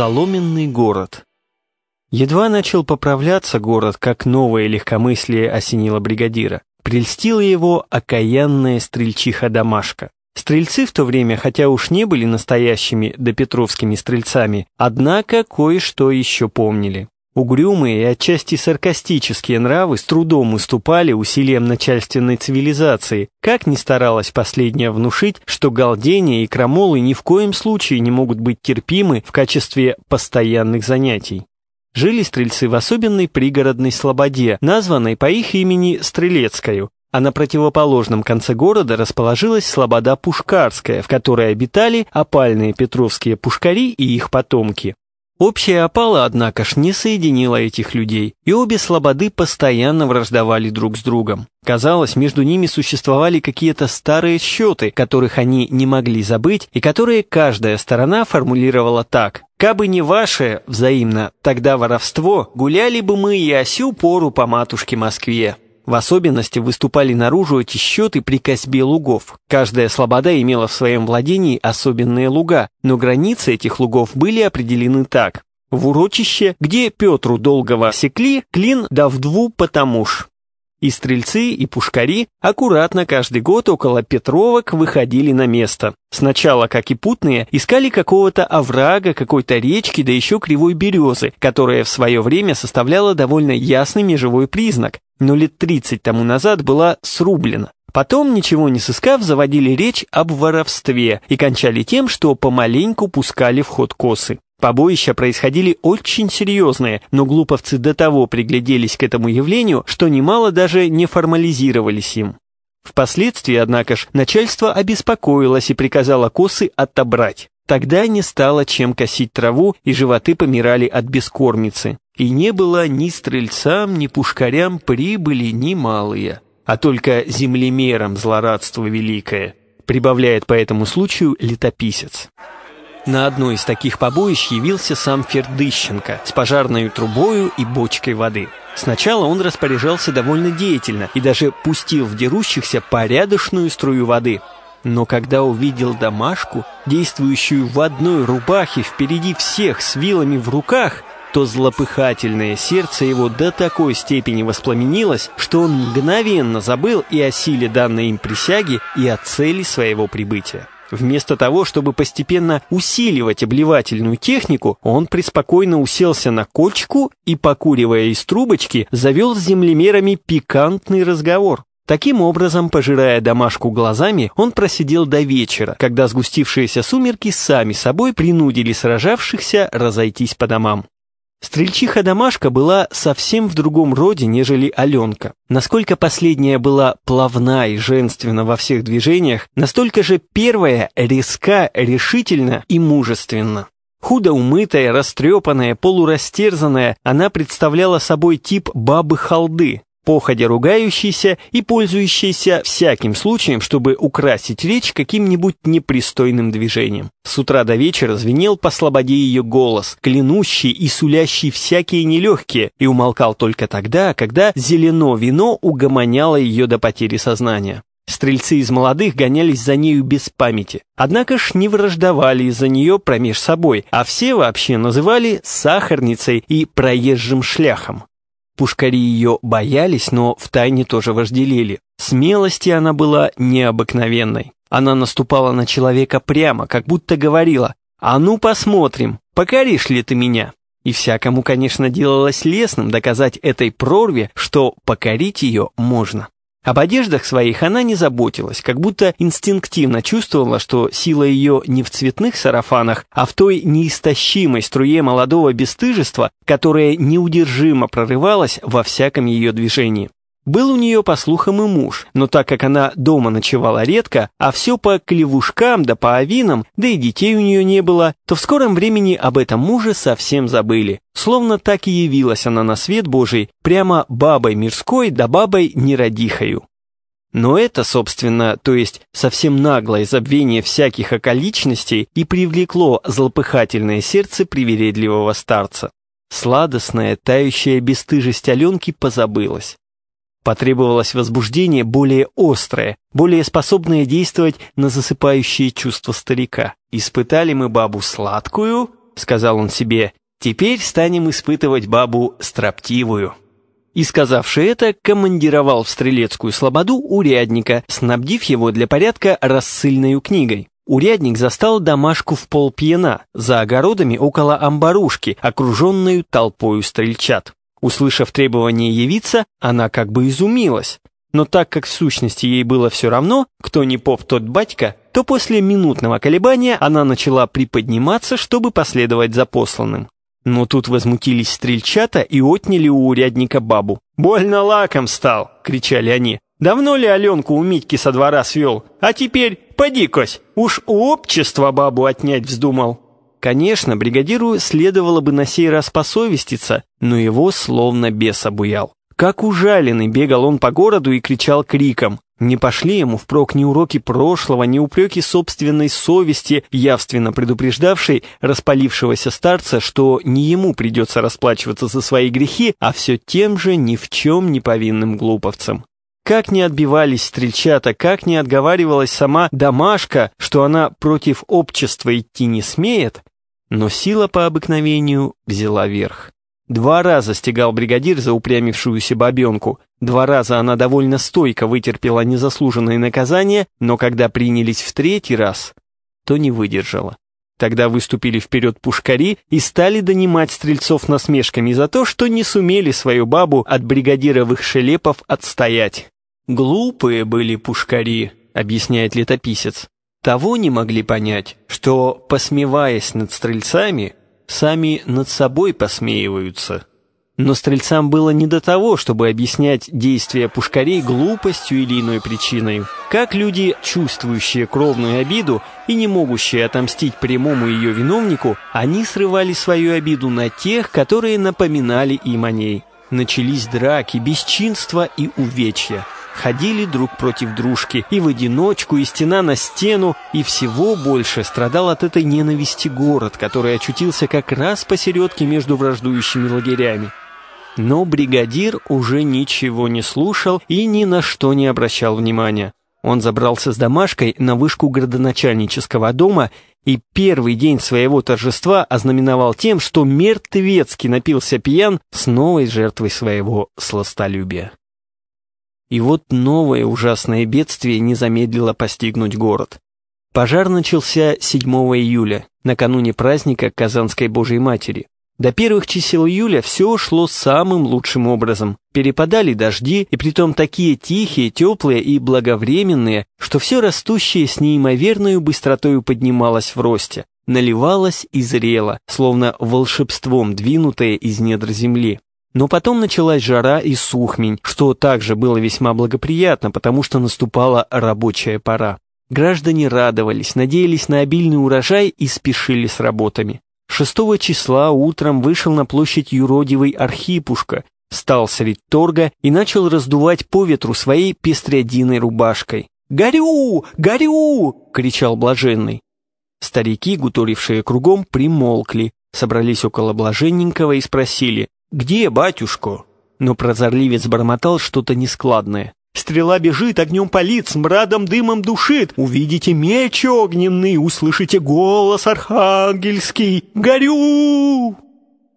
Соломенный город. Едва начал поправляться город, как новое легкомыслие осенило бригадира. Прельстила его окаянная стрельчиха-домашка. Стрельцы в то время, хотя уж не были настоящими допетровскими стрельцами, однако кое-что еще помнили. Угрюмые и отчасти саркастические нравы с трудом уступали усилиям начальственной цивилизации, как ни старалась последняя внушить, что галдения и крамолы ни в коем случае не могут быть терпимы в качестве постоянных занятий. Жили стрельцы в особенной пригородной слободе, названной по их имени Стрелецкою, а на противоположном конце города расположилась слобода Пушкарская, в которой обитали опальные петровские пушкари и их потомки. Общая опала, однако ж, не соединила этих людей, и обе слободы постоянно враждовали друг с другом. Казалось, между ними существовали какие-то старые счеты, которых они не могли забыть, и которые каждая сторона формулировала так. «Кабы не ваше, взаимно, тогда воровство, гуляли бы мы и осю пору по матушке Москве». В особенности выступали наружу эти счеты при косьбе лугов. Каждая слобода имела в своем владении особенные луга, но границы этих лугов были определены так. В урочище, где Петру долгого секли, клин да в дву потому ж. И стрельцы, и пушкари аккуратно каждый год около Петровок выходили на место. Сначала, как и путные, искали какого-то оврага, какой-то речки, да еще кривой березы, которая в свое время составляла довольно ясный межевой признак, но лет 30 тому назад была срублена. Потом, ничего не сыскав, заводили речь об воровстве и кончали тем, что помаленьку пускали в ход косы. Побоища происходили очень серьезные, но глуповцы до того пригляделись к этому явлению, что немало даже не формализировались им. Впоследствии, однако ж, начальство обеспокоилось и приказало косы отобрать. Тогда не стало чем косить траву, и животы помирали от бескормицы. И не было ни стрельцам, ни пушкарям прибыли ни малые, а только землемерам злорадство великое, прибавляет по этому случаю летописец. На одной из таких побоищ явился сам Фердыщенко с пожарной трубою и бочкой воды. Сначала он распоряжался довольно деятельно и даже пустил в дерущихся порядочную струю воды. Но когда увидел домашку, действующую в одной рубахе впереди всех с вилами в руках, то злопыхательное сердце его до такой степени воспламенилось, что он мгновенно забыл и о силе данной им присяги, и о цели своего прибытия. Вместо того, чтобы постепенно усиливать обливательную технику, он преспокойно уселся на кочку и, покуривая из трубочки, завел с землемерами пикантный разговор. Таким образом, пожирая домашку глазами, он просидел до вечера, когда сгустившиеся сумерки сами собой принудили сражавшихся разойтись по домам. Стрельчиха-домашка была совсем в другом роде, нежели Аленка. Насколько последняя была плавна и женственна во всех движениях, настолько же первая резка, решительна и мужественна. Худо умытая, растрепанная, полурастерзанная, она представляла собой тип бабы-халды, походя ругающийся и пользующийся всяким случаем, чтобы украсить речь каким-нибудь непристойным движением. С утра до вечера звенел по слободе ее голос, клянущий и сулящий всякие нелегкие, и умолкал только тогда, когда зелено вино угомоняло ее до потери сознания. Стрельцы из молодых гонялись за нею без памяти. Однако ж не враждовали из-за нее промеж собой, а все вообще называли сахарницей и проезжим шляхом. Пушкари ее боялись, но втайне тоже вожделели. Смелости она была необыкновенной. Она наступала на человека прямо, как будто говорила «А ну посмотрим, покоришь ли ты меня?» И всякому, конечно, делалось лестным доказать этой прорве, что покорить ее можно. Об одеждах своих она не заботилась, как будто инстинктивно чувствовала, что сила ее не в цветных сарафанах, а в той неистощимой струе молодого бесстыжества, которая неудержимо прорывалась во всяком ее движении. Был у нее, по слухам, и муж, но так как она дома ночевала редко, а все по клевушкам да по авинам, да и детей у нее не было, то в скором времени об этом муже совсем забыли. Словно так и явилась она на свет Божий, прямо бабой мирской да бабой нерадихою. Но это, собственно, то есть совсем наглое забвение всяких околичностей и привлекло злопыхательное сердце привередливого старца. Сладостная, тающая бесстыжесть Аленки позабылась. Потребовалось возбуждение более острое, более способное действовать на засыпающие чувства старика. Испытали мы бабу сладкую, сказал он себе, — «теперь станем испытывать бабу строптивую». И, сказавши это, командировал в Стрелецкую слободу урядника, снабдив его для порядка рассыльной книгой. Урядник застал домашку в полпьяна, за огородами около амбарушки, окруженную толпою стрельчат. Услышав требование явиться, она как бы изумилась. Но так как в сущности ей было все равно, кто не поп, тот батька, то после минутного колебания она начала приподниматься, чтобы последовать за посланным. Но тут возмутились стрельчата и отняли у урядника бабу. «Больно лаком стал!» — кричали они. «Давно ли Аленку у Митьки со двора свел? А теперь, поди-кось, уж у общества бабу отнять вздумал!» Конечно, бригадиру следовало бы на сей раз посовеститься, но его словно бес обуял. Как ужаленный бегал он по городу и кричал криком. Не пошли ему впрок ни уроки прошлого, ни упреки собственной совести, явственно предупреждавшей распалившегося старца, что не ему придется расплачиваться за свои грехи, а все тем же ни в чем не повинным глуповцам. Как не отбивались стрельчата, как не отговаривалась сама домашка, что она против общества идти не смеет, но сила по обыкновению взяла верх. Два раза стегал бригадир за упрямившуюся бабенку. Два раза она довольно стойко вытерпела незаслуженное наказание, но когда принялись в третий раз, то не выдержала. Тогда выступили вперед пушкари и стали донимать стрельцов насмешками за то, что не сумели свою бабу от бригадировых шелепов отстоять. «Глупые были пушкари», — объясняет летописец. «Того не могли понять, что, посмеваясь над стрельцами, сами над собой посмеиваются. Но стрельцам было не до того, чтобы объяснять действия пушкарей глупостью или иной причиной. Как люди, чувствующие кровную обиду и не могущие отомстить прямому ее виновнику, они срывали свою обиду на тех, которые напоминали им о ней. Начались драки, бесчинства и увечья ходили друг против дружки, и в одиночку, и стена на стену, и всего больше страдал от этой ненависти город, который очутился как раз посередке между враждующими лагерями. Но бригадир уже ничего не слушал и ни на что не обращал внимания. Он забрался с домашкой на вышку градоначальнического дома и первый день своего торжества ознаменовал тем, что мертвецки напился пьян с новой жертвой своего сластолюбия. И вот новое ужасное бедствие не замедлило постигнуть город. Пожар начался 7 июля, накануне праздника Казанской Божьей Матери. До первых чисел июля все шло самым лучшим образом. Перепадали дожди, и притом такие тихие, теплые и благовременные, что все растущее с неимоверной быстротою поднималось в росте, наливалось и зрело, словно волшебством двинутое из недр земли. Но потом началась жара и сухмень, что также было весьма благоприятно, потому что наступала рабочая пора. Граждане радовались, надеялись на обильный урожай и спешили с работами. 6 числа утром вышел на площадь юродивый Архипушка, встал средь торга и начал раздувать по ветру своей пестрядиной рубашкой. «Горю! Горю!» — кричал блаженный. Старики, гуторившие кругом, примолкли, собрались около блаженненького и спросили, «Где, батюшко?» Но прозорливец бормотал что-то нескладное. «Стрела бежит, огнем палит, смрадом дымом душит. Увидите меч огненный, услышите голос архангельский. Горю!»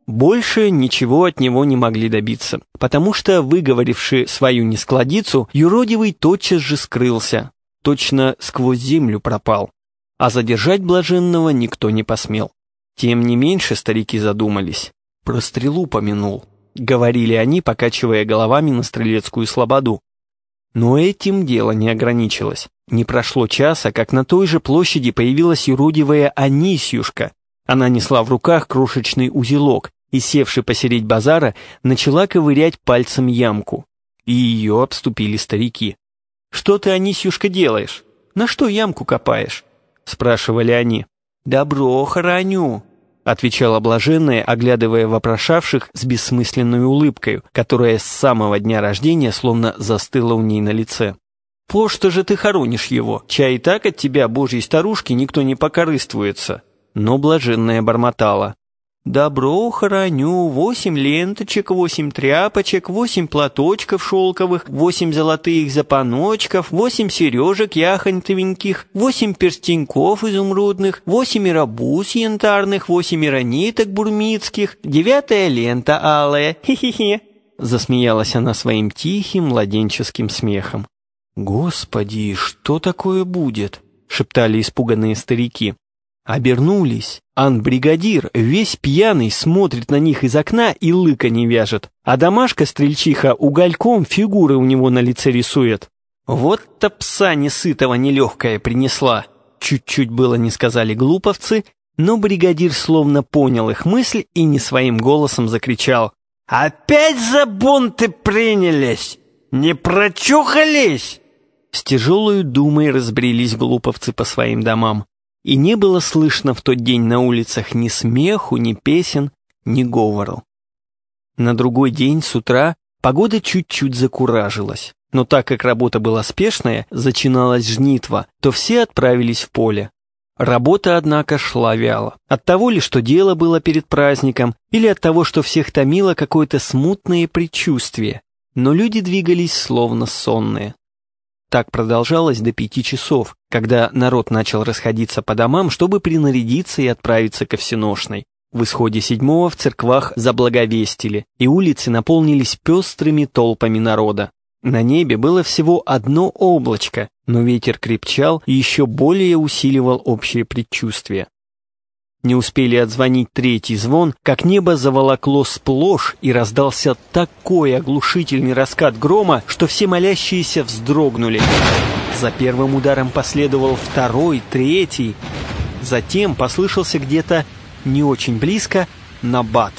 Больше ничего от него не могли добиться, потому что, выговоривший свою нескладицу, юродивый тотчас же скрылся, точно сквозь землю пропал, а задержать блаженного никто не посмел. Тем не меньше старики задумались. «Про стрелу помянул», — говорили они, покачивая головами на стрелецкую слободу. Но этим дело не ограничилось. Не прошло часа, как на той же площади появилась юродивая Анисьюшка. Она несла в руках крошечный узелок и, севший посередь базара, начала ковырять пальцем ямку. И ее обступили старики. «Что ты, Анисьюшка, делаешь? На что ямку копаешь?» — спрашивали они. «Добро хороню», — отвечала блаженная, оглядывая вопрошавших с бессмысленной улыбкой, которая с самого дня рождения словно застыла у ней на лице. «По что же ты хоронишь его? Чай и так от тебя, божьей старушки, никто не покорыстуется». Но блаженная бормотала. Добро храню, восемь ленточек, восемь тряпочек, восемь платочков шелковых, восемь золотых запоночков, восемь сережек яхонтовеньких, восемь перстеньков изумрудных, восемь рабус янтарных, восемь ниток бурмицких, девятая лента алая, хе-хе-хе. Засмеялась она своим тихим младенческим смехом. «Господи, что такое будет?» — шептали испуганные старики. Обернулись. Ан-бригадир, весь пьяный, смотрит на них из окна и лыка не вяжет, а домашка-стрельчиха угольком фигуры у него на лице рисует. Вот-то пса несытого нелегкая принесла. Чуть-чуть было не сказали глуповцы, но бригадир словно понял их мысль и не своим голосом закричал. «Опять за бунты принялись? Не прочухались?» С тяжелой думой разбрелись глуповцы по своим домам и не было слышно в тот день на улицах ни смеху, ни песен, ни говору. На другой день с утра погода чуть-чуть закуражилась, но так как работа была спешная, зачиналась жнитва, то все отправились в поле. Работа, однако, шла вяло. От того ли, что дело было перед праздником, или от того, что всех томило какое-то смутное предчувствие, но люди двигались словно сонные. Так продолжалось до пяти часов, когда народ начал расходиться по домам, чтобы принарядиться и отправиться ко всеношной. В исходе седьмого в церквах заблаговестили, и улицы наполнились пестрыми толпами народа. На небе было всего одно облачко, но ветер крепчал и еще более усиливал общее предчувствие. Не успели отзвонить третий звон, как небо заволокло сплошь и раздался такой оглушительный раскат грома, что все молящиеся вздрогнули. За первым ударом последовал второй, третий. Затем послышался где-то не очень близко набат.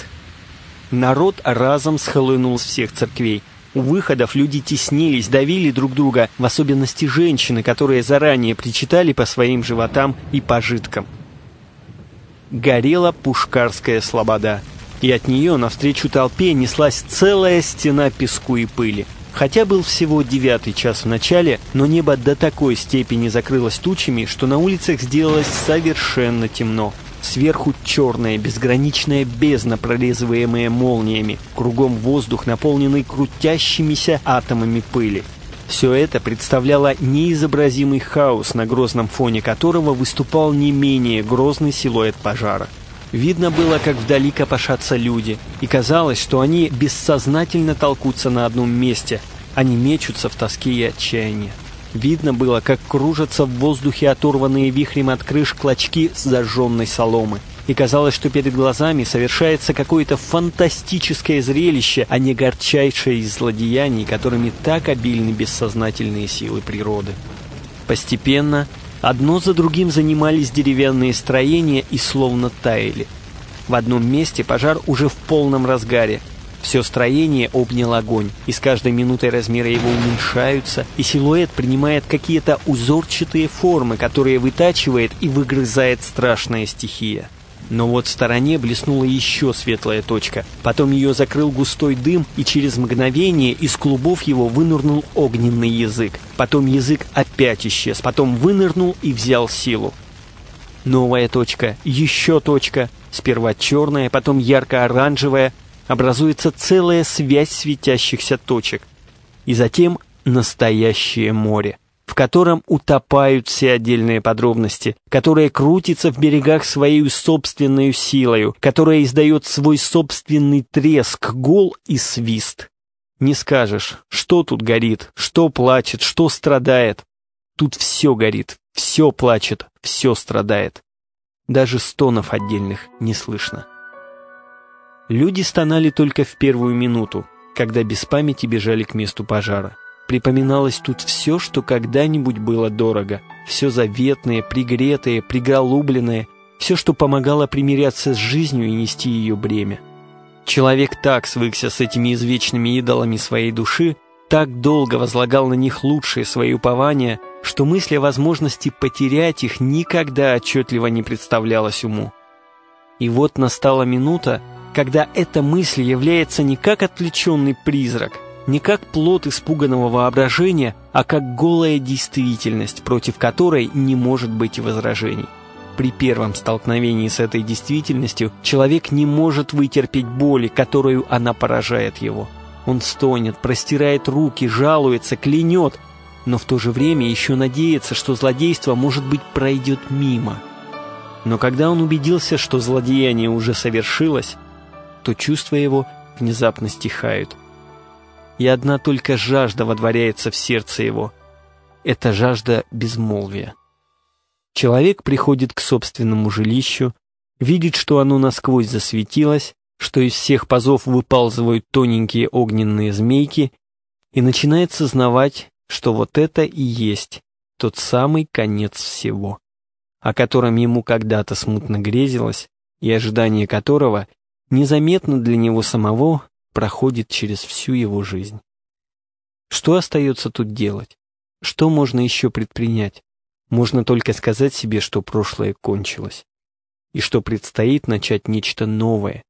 Народ разом схлынул с всех церквей. У выходов люди теснились, давили друг друга, в особенности женщины, которые заранее причитали по своим животам и пожиткам горела Пушкарская слобода, и от нее навстречу толпе неслась целая стена песку и пыли. Хотя был всего девятый час в начале, но небо до такой степени закрылось тучами, что на улицах сделалось совершенно темно. Сверху черная безграничная бездна, прорезываемая молниями. Кругом воздух, наполненный крутящимися атомами пыли. Все это представляло неизобразимый хаос, на грозном фоне которого выступал не менее грозный силуэт пожара. Видно было, как вдали копошатся люди, и казалось, что они бессознательно толкутся на одном месте, они мечутся в тоске и отчаянии. Видно было, как кружатся в воздухе оторванные вихрем от крыш клочки зажженной соломы и казалось, что перед глазами совершается какое-то фантастическое зрелище, а не горчайшее из злодеяний, которыми так обильны бессознательные силы природы. Постепенно одно за другим занимались деревянные строения и словно таяли. В одном месте пожар уже в полном разгаре. Все строение обнял огонь, и с каждой минутой размеры его уменьшаются, и силуэт принимает какие-то узорчатые формы, которые вытачивает и выгрызает страшная стихия. Но вот в стороне блеснула еще светлая точка. Потом ее закрыл густой дым, и через мгновение из клубов его вынырнул огненный язык. Потом язык опять исчез, потом вынырнул и взял силу. Новая точка, еще точка, сперва черная, потом ярко-оранжевая, образуется целая связь светящихся точек. И затем настоящее море в котором утопают все отдельные подробности, которое крутится в берегах своей собственной силою, которое издает свой собственный треск, гул и свист. Не скажешь, что тут горит, что плачет, что страдает. Тут все горит, все плачет, все страдает. Даже стонов отдельных не слышно. Люди стонали только в первую минуту, когда без памяти бежали к месту пожара. Припоминалось тут все, что когда-нибудь было дорого. Все заветное, пригретое, приголубленное. Все, что помогало примиряться с жизнью и нести ее бремя. Человек так свыкся с этими извечными идолами своей души, так долго возлагал на них лучшие свои упования, что мысль о возможности потерять их никогда отчетливо не представлялась уму. И вот настала минута, когда эта мысль является не как отвлеченный призрак, не как плод испуганного воображения, а как голая действительность, против которой не может быть возражений. При первом столкновении с этой действительностью человек не может вытерпеть боли, которую она поражает его. Он стонет, простирает руки, жалуется, клянет, но в то же время еще надеется, что злодейство, может быть, пройдет мимо. Но когда он убедился, что злодеяние уже совершилось, то чувства его внезапно стихают. И одна только жажда водворяется в сердце его. Это жажда безмолвия. Человек приходит к собственному жилищу, видит, что оно насквозь засветилось, что из всех пазов выползывают тоненькие огненные змейки, и начинает сознавать, что вот это и есть тот самый конец всего, о котором ему когда-то смутно грезилось, и ожидание которого незаметно для него самого проходит через всю его жизнь. Что остается тут делать? Что можно еще предпринять? Можно только сказать себе, что прошлое кончилось, и что предстоит начать нечто новое,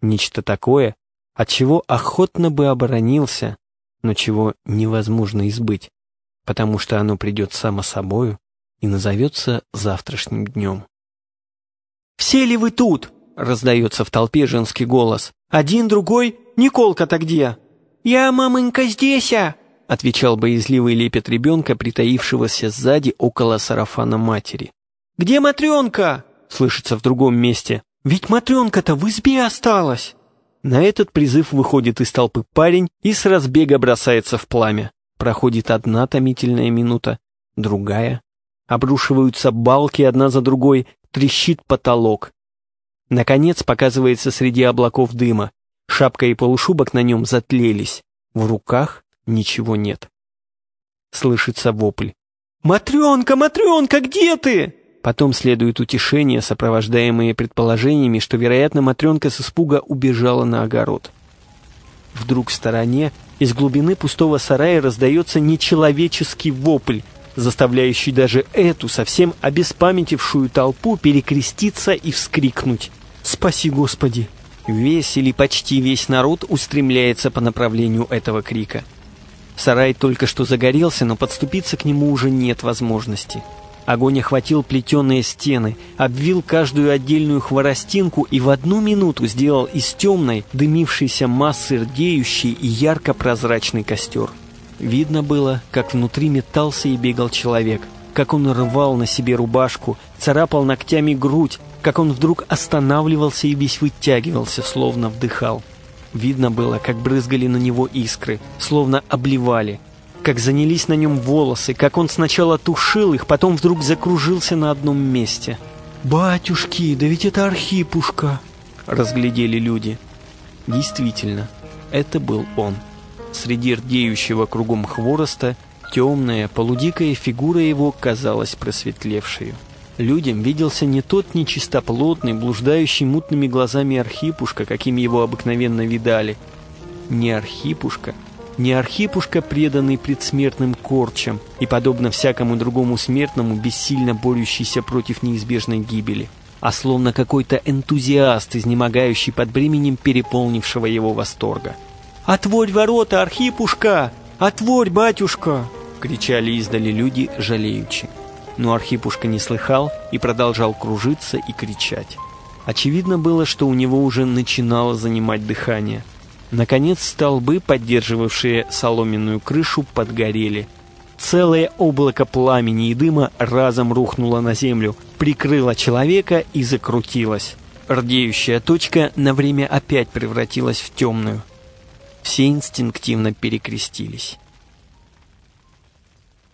нечто такое, от чего охотно бы оборонился, но чего невозможно избыть, потому что оно придет само собою и назовется завтрашним днем. «Все ли вы тут?» — раздается в толпе женский голос. «Один, другой? Николка-то где?» «Я, мамонька, здесь!» а!» — отвечал боязливый лепет ребенка, притаившегося сзади около сарафана матери. «Где Матренка?» — слышится в другом месте. «Ведь Матренка-то в избе осталась!» На этот призыв выходит из толпы парень и с разбега бросается в пламя. Проходит одна томительная минута, другая. Обрушиваются балки одна за другой, трещит потолок. Наконец показывается среди облаков дыма. Шапка и полушубок на нем затлелись. В руках ничего нет. Слышится вопль. «Матренка, Матренка, где ты?» Потом следует утешение, сопровождаемые предположениями, что, вероятно, Матренка с испуга убежала на огород. Вдруг в стороне, из глубины пустого сарая раздается нечеловеческий вопль, заставляющий даже эту совсем обеспамятившую толпу перекреститься и вскрикнуть «Спаси Господи!». Весь или почти весь народ устремляется по направлению этого крика. Сарай только что загорелся, но подступиться к нему уже нет возможности. Огонь охватил плетеные стены, обвил каждую отдельную хворостинку и в одну минуту сделал из темной, дымившейся массы рдеющий и ярко-прозрачный костер. Видно было, как внутри метался и бегал человек, как он рвал на себе рубашку, царапал ногтями грудь, как он вдруг останавливался и весь вытягивался, словно вдыхал. Видно было, как брызгали на него искры, словно обливали – как занялись на нем волосы, как он сначала тушил их, потом вдруг закружился на одном месте. «Батюшки, да ведь это Архипушка!» — разглядели люди. Действительно, это был он. Среди рдеющего кругом хвороста темная, полудикая фигура его казалась просветлевшей. Людям виделся не тот нечистоплотный, блуждающий мутными глазами Архипушка, каким его обыкновенно видали. Не Архипушка — не Архипушка, преданный предсмертным корчам и, подобно всякому другому смертному, бессильно борющийся против неизбежной гибели, а словно какой-то энтузиаст, изнемогающий под бременем переполнившего его восторга. «Отворь ворота, Архипушка! Отворь, батюшка!» — кричали издали люди, жалеючи. Но Архипушка не слыхал и продолжал кружиться и кричать. Очевидно было, что у него уже начинало занимать дыхание — Наконец столбы, поддерживавшие соломенную крышу, подгорели. Целое облако пламени и дыма разом рухнуло на землю, прикрыло человека и закрутилось. Рдеющая точка на время опять превратилась в темную. Все инстинктивно перекрестились.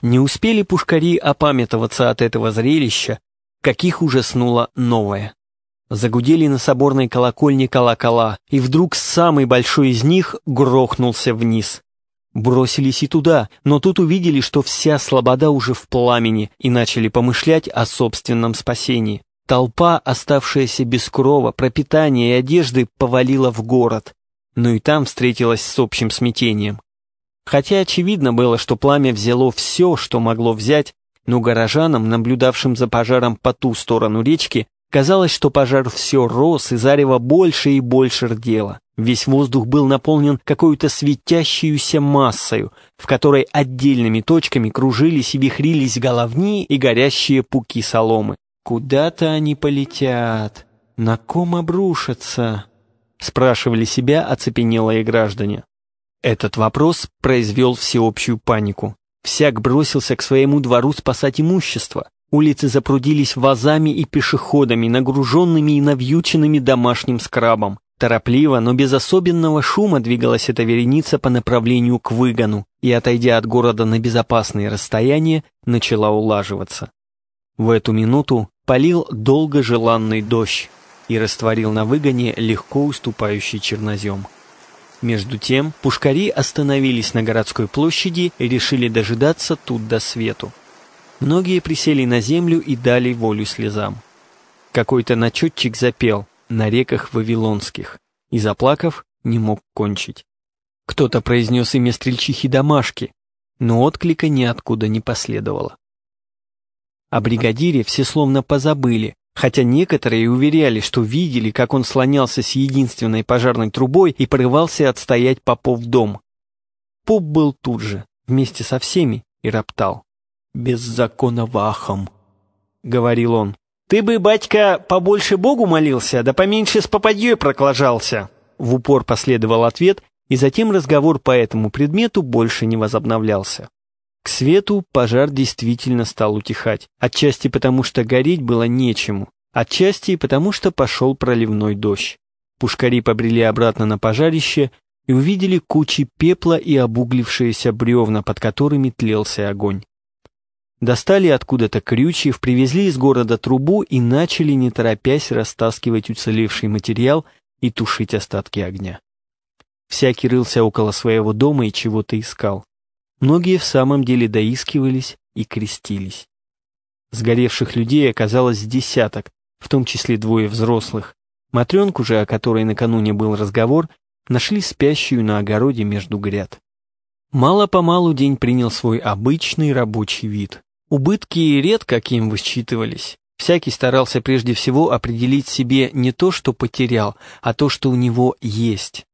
Не успели пушкари опамятоваться от этого зрелища, каких ужаснуло новое. Загудели на соборной колокольне колокола, и вдруг самый большой из них грохнулся вниз. Бросились и туда, но тут увидели, что вся слобода уже в пламени, и начали помышлять о собственном спасении. Толпа, оставшаяся без крова, пропитания и одежды, повалила в город. Но и там встретилась с общим смятением. Хотя очевидно было, что пламя взяло все, что могло взять, но горожанам, наблюдавшим за пожаром по ту сторону речки, Казалось, что пожар все рос, и зарево больше и больше рдело. Весь воздух был наполнен какой-то светящейся массою, в которой отдельными точками кружились и вихрились головни и горящие пуки соломы. Куда-то они полетят, на ком обрушатся? Спрашивали себя оцепенелые граждане. Этот вопрос произвел всеобщую панику. Всяк бросился к своему двору спасать имущество. Улицы запрудились вазами и пешеходами, нагруженными и навьюченными домашним скрабом. Торопливо, но без особенного шума двигалась эта вереница по направлению к выгону и, отойдя от города на безопасные расстояния, начала улаживаться. В эту минуту полил долго желанный дождь и растворил на выгоне легко уступающий чернозем. Между тем пушкари остановились на городской площади и решили дожидаться тут до свету. Многие присели на землю и дали волю слезам. Какой-то начетчик запел «На реках вавилонских» и, заплакав, не мог кончить. Кто-то произнес имя стрельчихи Домашки, но отклика ниоткуда не последовало. О бригадире все словно позабыли, хотя некоторые уверяли, что видели, как он слонялся с единственной пожарной трубой и порывался отстоять попов дом. Поп был тут же, вместе со всеми, и роптал. «Без закона вахом», — говорил он. «Ты бы, батька, побольше Богу молился, да поменьше с попадьей проклажался!» В упор последовал ответ, и затем разговор по этому предмету больше не возобновлялся. К свету пожар действительно стал утихать, отчасти потому, что гореть было нечему, отчасти потому, что пошел проливной дождь. Пушкари побрели обратно на пожарище и увидели кучи пепла и обуглившиеся бревна, под которыми тлелся огонь. Достали откуда-то крючьев, привезли из города трубу и начали, не торопясь, растаскивать уцелевший материал и тушить остатки огня. Всякий рылся около своего дома и чего-то искал. Многие в самом деле доискивались и крестились. Сгоревших людей оказалось десяток, в том числе двое взрослых. Матренку же, о которой накануне был разговор, нашли спящую на огороде между гряд. Мало-помалу день принял свой обычный рабочий вид. Убытки редко кем высчитывались. Всякий старался прежде всего определить себе не то, что потерял, а то, что у него есть.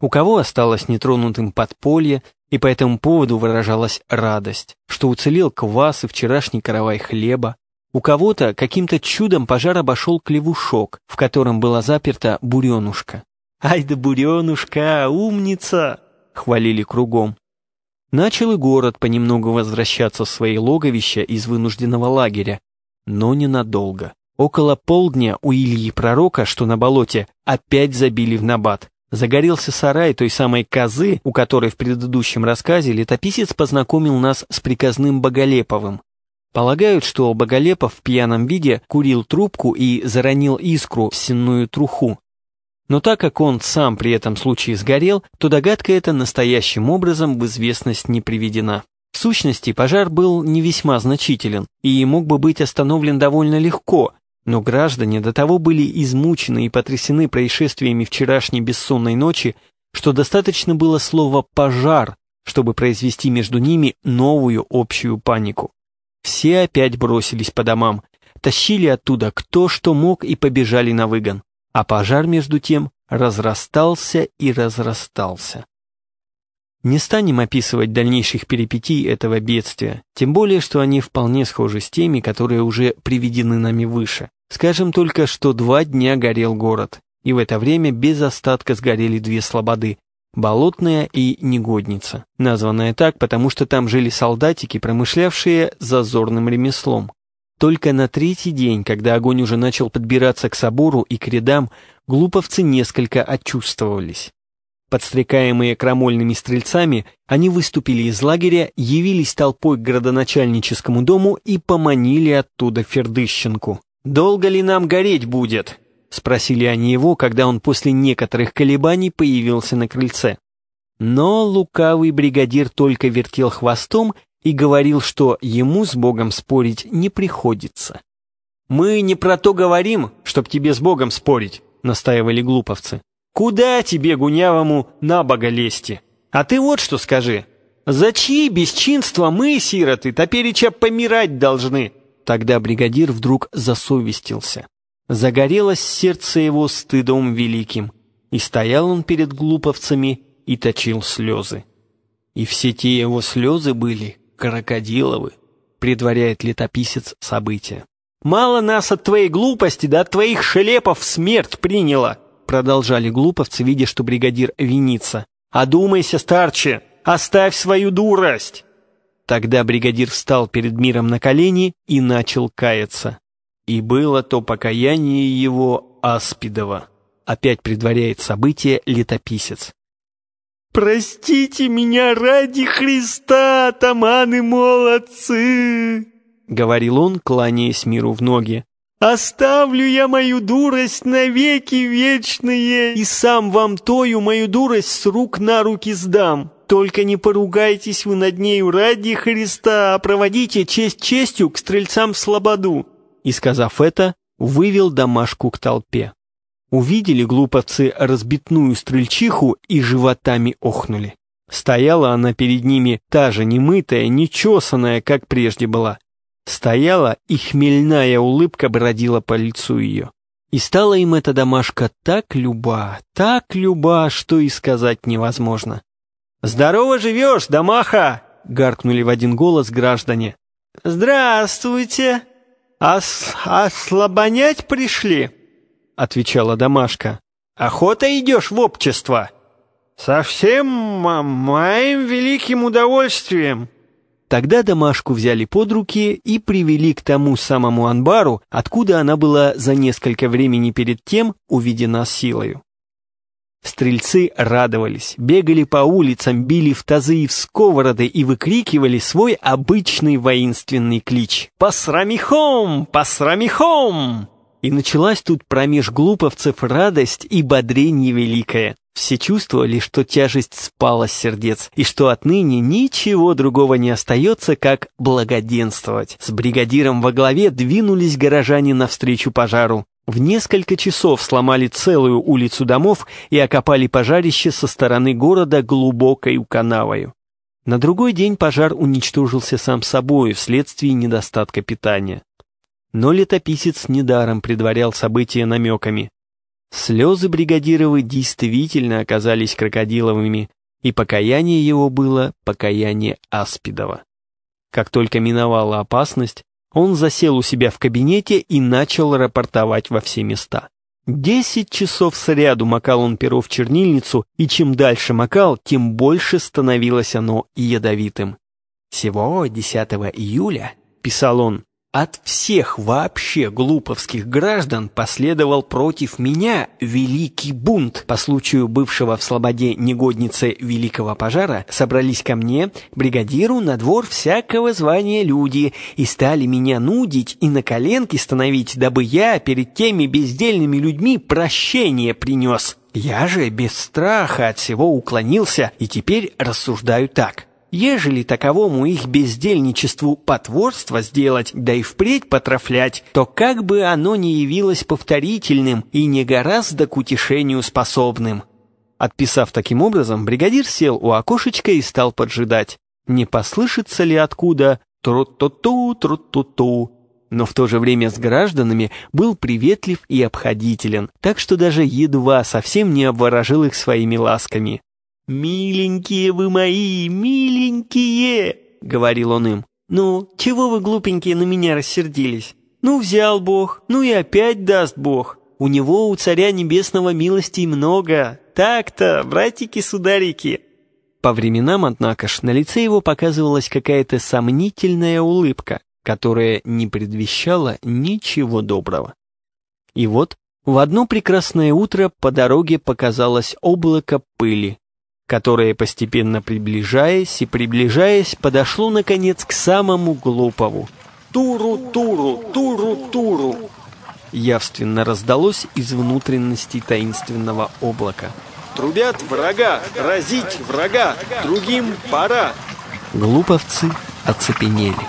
У кого осталось нетронутым подполье, и по этому поводу выражалась радость, что уцелел квас и вчерашний каравай хлеба. У кого-то каким-то чудом пожар обошел клевушок, в котором была заперта буренушка. «Ай да буренушка, умница!» — хвалили кругом. Начал и город понемногу возвращаться в свои логовища из вынужденного лагеря, но ненадолго. Около полдня у Ильи Пророка, что на болоте, опять забили в набат. Загорелся сарай той самой козы, у которой в предыдущем рассказе летописец познакомил нас с приказным Боголеповым. Полагают, что Боголепов в пьяном виде курил трубку и заронил искру в сенную труху. Но так как он сам при этом случае сгорел, то догадка эта настоящим образом в известность не приведена. В сущности, пожар был не весьма значителен и мог бы быть остановлен довольно легко, но граждане до того были измучены и потрясены происшествиями вчерашней бессонной ночи, что достаточно было слова «пожар», чтобы произвести между ними новую общую панику. Все опять бросились по домам, тащили оттуда кто что мог и побежали на выгон, а пожар между тем разрастался и разрастался. Не станем описывать дальнейших перипетий этого бедствия, тем более, что они вполне схожи с теми, которые уже приведены нами выше. Скажем только, что два дня горел город, и в это время без остатка сгорели две слободы – Болотная и Негодница, названная так, потому что там жили солдатики, промышлявшие зазорным ремеслом. Только на третий день, когда огонь уже начал подбираться к собору и к рядам, глуповцы несколько очувствовались. Подстрекаемые крамольными стрельцами, они выступили из лагеря, явились толпой к градоначальническому дому и поманили оттуда Фердыщенку. «Долго ли нам гореть будет?» — спросили они его, когда он после некоторых колебаний появился на крыльце. Но лукавый бригадир только вертел хвостом и говорил, что ему с Богом спорить не приходится. «Мы не про то говорим, чтоб тебе с Богом спорить», — настаивали глуповцы. Куда тебе, гунявому, на бога лезти? А ты вот что скажи. За чьи бесчинства мы, сироты, топереча помирать должны?» Тогда бригадир вдруг засовестился. Загорелось сердце его стыдом великим, и стоял он перед глуповцами и точил слезы. И все те его слезы были крокодиловы, предваряет летописец события. Мало нас от твоей глупости, да от твоих шелепов смерть приняла!» Продолжали глуповцы, видя, что бригадир винится. «Одумайся, старче! Оставь свою дурость!» Тогда бригадир встал перед миром на колени и начал каяться. И было то покаяние его Аспидова. Опять предваряет событие летописец. «Простите меня ради Христа, атаманы молодцы!» — говорил он, кланяясь миру в ноги. «Оставлю я мою дурость навеки вечные, и сам вам тою мою дурость с рук на руки сдам. Только не поругайтесь вы над нею ради Христа, а проводите честь честью к стрельцам в слободу». И, сказав это, вывел домашку к толпе. Увидели глуповцы разбитную стрельчиху и животами охнули. Стояла она перед ними, та же немытая, нечесанная, как прежде была. Стояла, и хмельная улыбка бродила по лицу ее. И стала им эта домашка так люба, так люба, что и сказать невозможно. «Здорово живешь, домаха!» — гаркнули в один голос граждане. «Здравствуйте! Ос ослабонять пришли?» отвечала Домашка. «Охота идешь в общество?» «Со всем моим великим удовольствием». Тогда Домашку взяли под руки и привели к тому самому анбару, откуда она была за несколько времени перед тем уведена силою. Стрельцы радовались, бегали по улицам, били в тазы и в сковороды и выкрикивали свой обычный воинственный клич «Посрамихом! Посрамихом!» И началась тут промеж глуповцев радость и бодрение великое. Все чувствовали, что тяжесть спала с сердец, и что отныне ничего другого не остается, как благоденствовать. С бригадиром во главе двинулись горожане навстречу пожару. В несколько часов сломали целую улицу домов и окопали пожарище со стороны города глубокой канавою. На другой день пожар уничтожился сам собой вследствие недостатка питания. Но летописец недаром предварял события намеками. Слезы бригадировы действительно оказались крокодиловыми, и покаяние его было покаяние Аспидова. Как только миновала опасность, он засел у себя в кабинете и начал рапортовать во все места. Десять часов сряду макал он перо в чернильницу, и чем дальше макал, тем больше становилось оно ядовитым. «Всего 10 июля», — писал он, от всех вообще глуповских граждан последовал против меня великий бунт. По случаю бывшего в Слободе негодницы Великого пожара собрались ко мне, бригадиру, на двор всякого звания люди и стали меня нудить и на коленки становить, дабы я перед теми бездельными людьми прощение принес. Я же без страха от всего уклонился и теперь рассуждаю так. Ежели таковому их бездельничеству потворство сделать, да и впредь потрафлять, то как бы оно ни явилось повторительным и не гораздо к утешению способным. Отписав таким образом, бригадир сел у окошечка и стал поджидать. Не послышится ли откуда «тру-ту-ту, тру-ту-ту», но в то же время с гражданами был приветлив и обходителен, так что даже едва совсем не обворожил их своими ласками. «Миленькие вы мои, миленькие!» — говорил он им. «Ну, чего вы, глупенькие, на меня рассердились? Ну, взял Бог, ну и опять даст Бог. У него, у Царя Небесного, милостей много. Так-то, братики-сударики!» По временам, однако ж, на лице его показывалась какая-то сомнительная улыбка, которая не предвещала ничего доброго. И вот в одно прекрасное утро по дороге показалось облако пыли, которое, постепенно приближаясь и приближаясь, подошло, наконец, к самому глупову. «Туру-туру! Туру-туру!» Явственно раздалось из внутренности таинственного облака. «Трубят врага! Разить врага! Другим пора!» Глуповцы оцепенели.